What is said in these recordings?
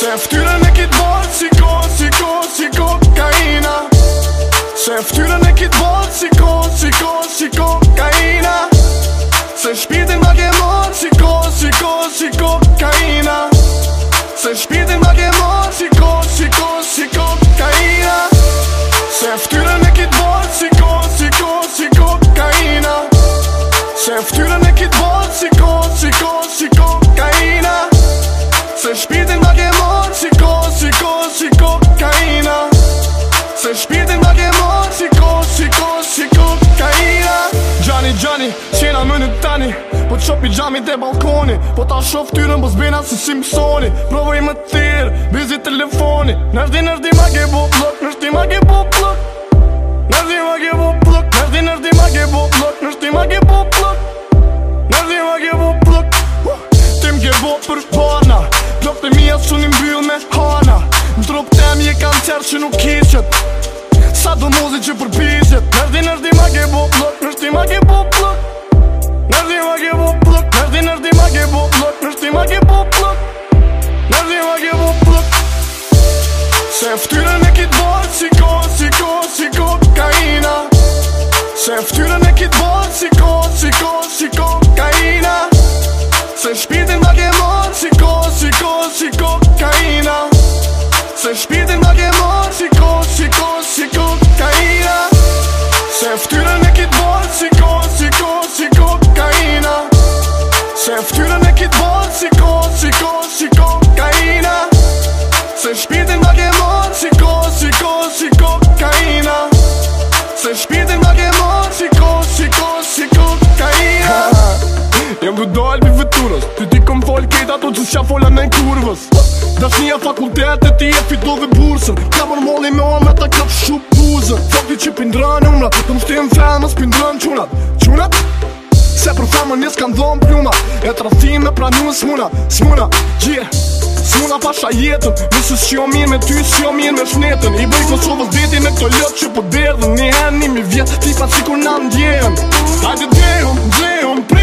Se ftyrën në kitë botë si ko, si ko, si ko, kaina Se ftyrën në kitë botë si Se shpitin ma ke morë si ko, si Se shpitin ma ke morë si ko, si ko, si ko, kaina Se ftyrën në kitë botë si ko, si ko, si ko, kaina Se ftyrën bena më në tani Po të shopi gjami dhe balkoni Po të ashof tyrën, po të bena si Simpsoni Provoj më të tërë, bizi telefoni Nërdi, nërdi ma ke bo plok, nërdi ma ke bo plok Nërdi ma ke bo plok, nërdi, nërdi ma ke bo plok Nërdi ma ke bo plok, nërdi ma ke bo plok Tim ke bo për pana, plok të mija së një mbyll me hana Në trup të temi e kanë që nuk kishët Sa do muzi që përbizjet Nërdi, nërdi ma ke bo plok, nërdi ma ke bo plok Se ftyrën e kitë borë, s'i ko, s'i ko, s'i ko, ka ina Se ftyrën e kitë borë, s'i ko, s'i ko, s'i ko, Jem vë dojlë për vëturës Ty ti këm fol kejt ato që s'ja folën e në kurvës Dashnija fakultetet ti e fito dhe bursën Kamon molli me ome ta kap shup buzën Fakti që pindrën umrat Të më shtim femës pindrën qunat Qunat? Se për femën njës kanë dhom pluma E të rathim me pranju në smuna Smuna, yeah Smuna pasha jetën Nësës që jo mirë me ty, që jo mirë me shnetën I bëjtë në sovës diti me këto lëtë që përderdhën po Një hen një mi vjetë,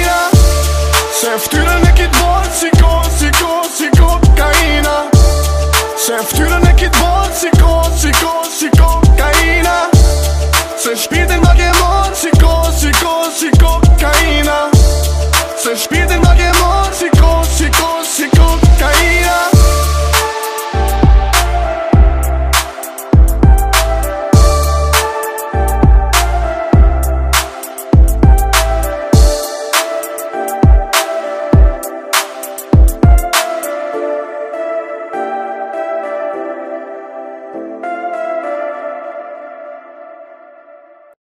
Se ftyrën e kitë botë si ko, si ko, si ko, kaina Se ftyrën e kitë botë si ko, si ko, si ko, kaina Se shpitin da ke morë si ko, si ko, si ko